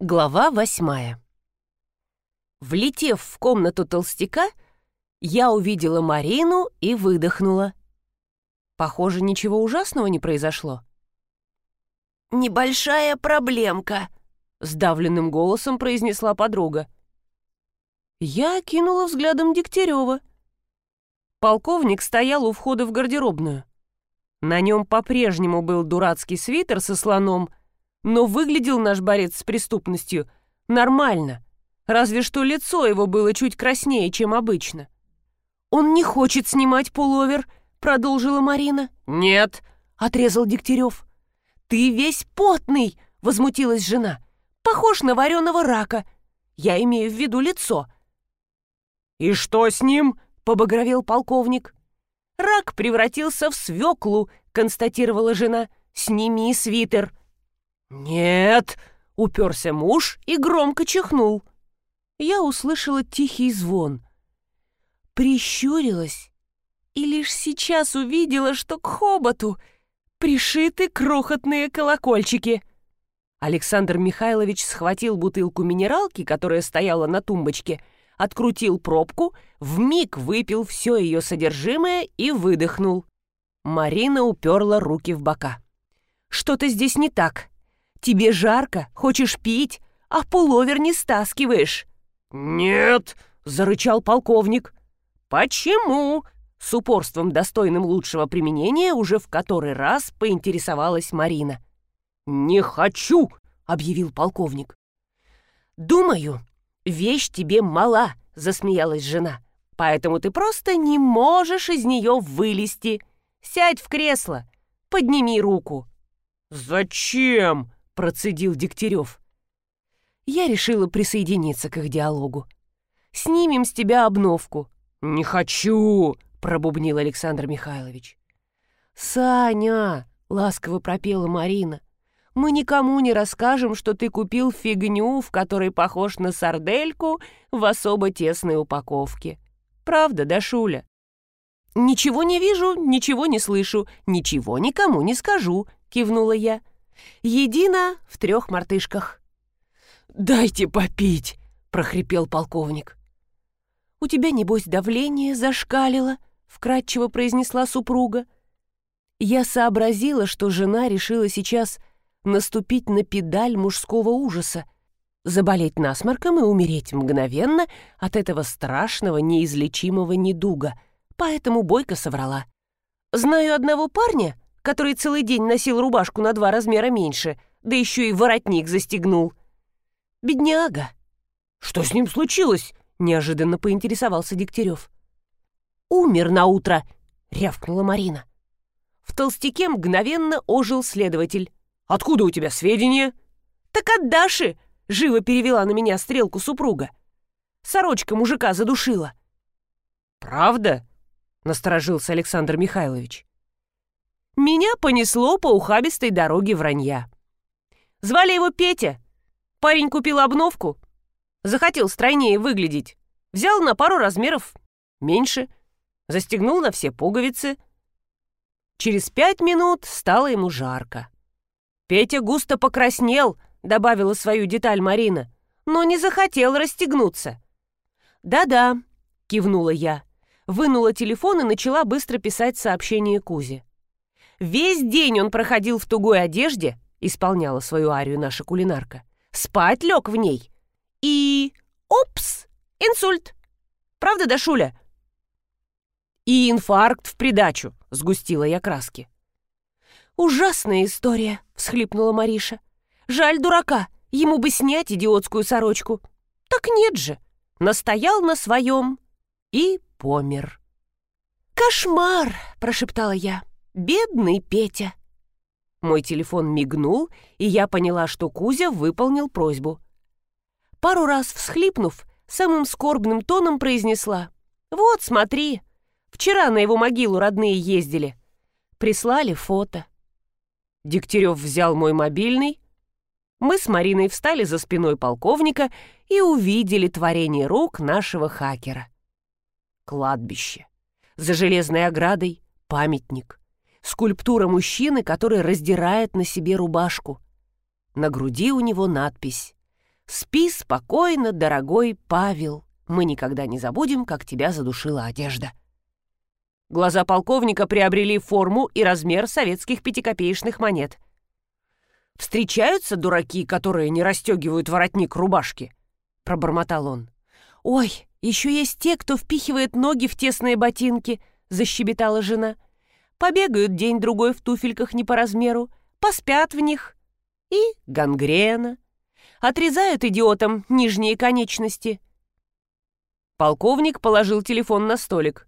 Глава восьмая. Влетев в комнату толстяка, я увидела Марину и выдохнула. Похоже, ничего ужасного не произошло. «Небольшая проблемка», — сдавленным голосом произнесла подруга. Я кинула взглядом Дегтярева. Полковник стоял у входа в гардеробную. На нем по-прежнему был дурацкий свитер со слоном, но выглядел наш борец с преступностью нормально, разве что лицо его было чуть краснее, чем обычно. «Он не хочет снимать пуловер», — продолжила Марина. «Нет», — отрезал Дегтярев. «Ты весь потный», — возмутилась жена. «Похож на вареного рака. Я имею в виду лицо». «И что с ним?» — побагровел полковник. «Рак превратился в свеклу», — констатировала жена. «Сними свитер». «Нет!» — уперся муж и громко чихнул. Я услышала тихий звон. Прищурилась и лишь сейчас увидела, что к хоботу пришиты крохотные колокольчики. Александр Михайлович схватил бутылку минералки, которая стояла на тумбочке, открутил пробку, вмиг выпил все ее содержимое и выдохнул. Марина уперла руки в бока. «Что-то здесь не так. Тебе жарко, хочешь пить, а пуловер не стаскиваешь». «Нет!» — зарычал полковник. «Почему?» — с упорством, достойным лучшего применения, уже в который раз поинтересовалась Марина. «Не хочу!» — объявил полковник. «Думаю, вещь тебе мала», — засмеялась жена. «Поэтому ты просто не можешь из нее вылезти. Сядь в кресло, подними руку». «Зачем?» Процедил Дегтярев. Я решила присоединиться к их диалогу. «Снимем с тебя обновку». «Не хочу!» — пробубнил Александр Михайлович. «Саня!» — ласково пропела Марина. «Мы никому не расскажем, что ты купил фигню, в которой похож на сардельку в особо тесной упаковке. Правда, да, Шуля?» «Ничего не вижу, ничего не слышу, ничего никому не скажу», — кивнула я. Едино в трех мартышках. «Дайте попить!» — прохрипел полковник. «У тебя, небось, давление зашкалило?» — вкратчиво произнесла супруга. Я сообразила, что жена решила сейчас наступить на педаль мужского ужаса, заболеть насморком и умереть мгновенно от этого страшного неизлечимого недуга, поэтому Бойко соврала. «Знаю одного парня, который целый день носил рубашку на два размера меньше, да еще и воротник застегнул. Бедняга. Что с ним случилось? Неожиданно поинтересовался Дегтярев. Умер на утро, рявкнула Марина. В толстяке мгновенно ожил следователь. «Откуда у тебя сведения?» «Так от Даши!» — живо перевела на меня стрелку супруга. Сорочка мужика задушила. «Правда?» — насторожился Александр Михайлович. Меня понесло по ухабистой дороге вранья. Звали его Петя. Парень купил обновку. Захотел стройнее выглядеть. Взял на пару размеров меньше. Застегнул на все пуговицы. Через пять минут стало ему жарко. Петя густо покраснел, добавила свою деталь Марина, но не захотел расстегнуться. «Да-да», — кивнула я, вынула телефон и начала быстро писать сообщение Кузе. Весь день он проходил в тугой одежде, исполняла свою арию наша кулинарка. Спать лег в ней. И... Опс! Инсульт! Правда, Дашуля? И инфаркт в придачу, сгустила я краски. «Ужасная история», — всхлипнула Мариша. «Жаль дурака, ему бы снять идиотскую сорочку». «Так нет же!» Настоял на своем и помер. «Кошмар!» — прошептала я. Бедный Петя. Мой телефон мигнул, и я поняла, что Кузя выполнил просьбу. Пару раз всхлипнув, самым скорбным тоном произнесла. «Вот, смотри, вчера на его могилу родные ездили. Прислали фото». Дегтярев взял мой мобильный. Мы с Мариной встали за спиной полковника и увидели творение рук нашего хакера. Кладбище. За железной оградой памятник скульптура мужчины, который раздирает на себе рубашку. На груди у него надпись Спи спокойно, дорогой Павел. Мы никогда не забудем, как тебя задушила одежда. Глаза полковника приобрели форму и размер советских пятикопеечных монет. «Встречаются дураки, которые не расстегивают воротник рубашки?» — пробормотал он. «Ой, еще есть те, кто впихивает ноги в тесные ботинки», — защебетала жена. «Побегают день-другой в туфельках не по размеру, поспят в них. И гангрена. Отрезают идиотам нижние конечности». Полковник положил телефон на столик.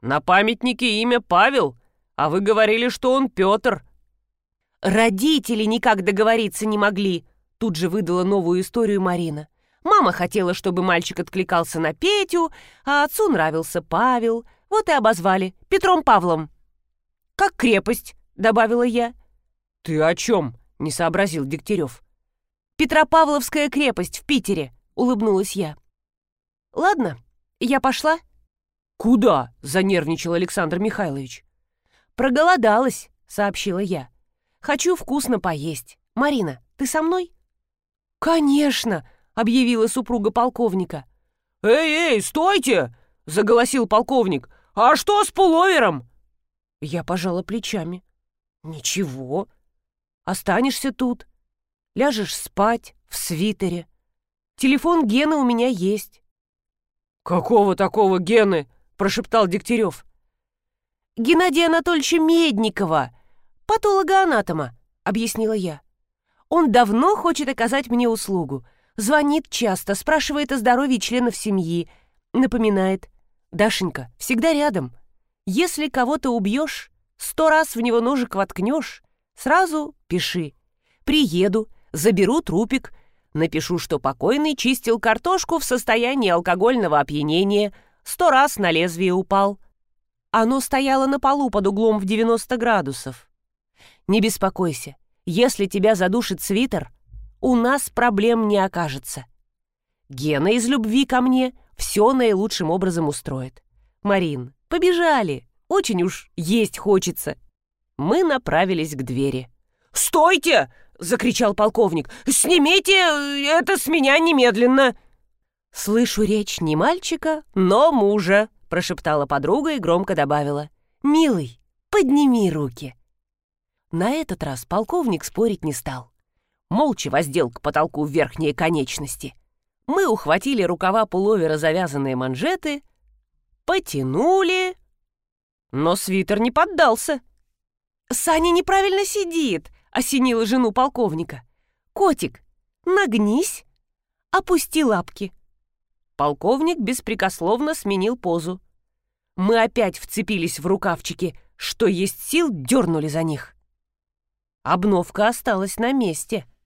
«На памятнике имя Павел, а вы говорили, что он Петр». «Родители никак договориться не могли», — тут же выдала новую историю Марина. Мама хотела, чтобы мальчик откликался на Петю, а отцу нравился Павел. Вот и обозвали Петром Павлом. «Как крепость», — добавила я. «Ты о чем?» — не сообразил Дегтярев. «Петропавловская крепость в Питере», — улыбнулась я. «Ладно, я пошла». «Куда?» — занервничал Александр Михайлович. «Проголодалась», — сообщила я. «Хочу вкусно поесть. Марина, ты со мной?» «Конечно!» объявила супруга полковника. «Эй, эй, стойте!» — заголосил полковник. «А что с пуловером?» Я пожала плечами. «Ничего. Останешься тут. Ляжешь спать в свитере. Телефон Гены у меня есть». «Какого такого Гены?» — прошептал Дегтярев. «Геннадия Анатольевича Медникова, патолога-анатома», — объяснила я. «Он давно хочет оказать мне услугу — Звонит часто, спрашивает о здоровье членов семьи. Напоминает. «Дашенька, всегда рядом. Если кого-то убьешь, сто раз в него ножик воткнешь, сразу пиши. Приеду, заберу трупик, напишу, что покойный чистил картошку в состоянии алкогольного опьянения, сто раз на лезвие упал. Оно стояло на полу под углом в 90 градусов. Не беспокойся, если тебя задушит свитер, у нас проблем не окажется. Гена из любви ко мне все наилучшим образом устроит. Марин, побежали, очень уж есть хочется. Мы направились к двери. «Стойте!» — закричал полковник. «Снимите это с меня немедленно!» «Слышу речь не мальчика, но мужа», — прошептала подруга и громко добавила. «Милый, подними руки». На этот раз полковник спорить не стал молча воздел к потолку верхние конечности. Мы ухватили рукава пуловера завязанные манжеты, потянули, но свитер не поддался. «Саня неправильно сидит», — осенила жену полковника. «Котик, нагнись, опусти лапки». Полковник беспрекословно сменил позу. Мы опять вцепились в рукавчики, что есть сил, дернули за них. Обновка осталась на месте —